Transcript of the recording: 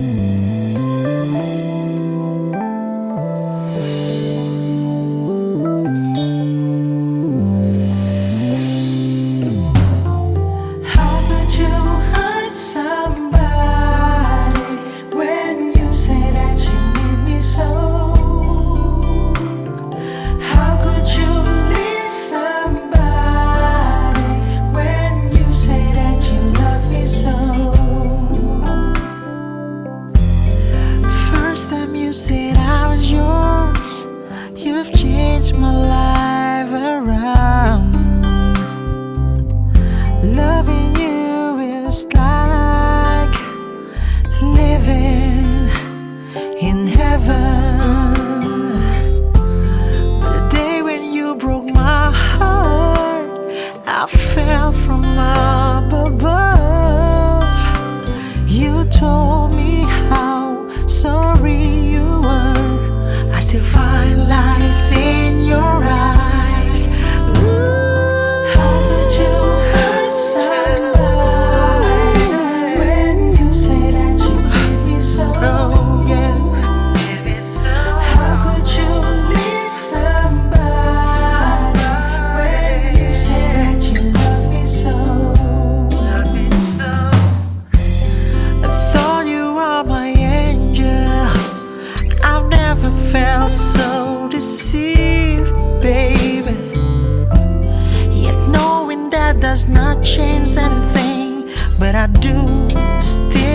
Mm-hmm. forever. Change anything, but I do still.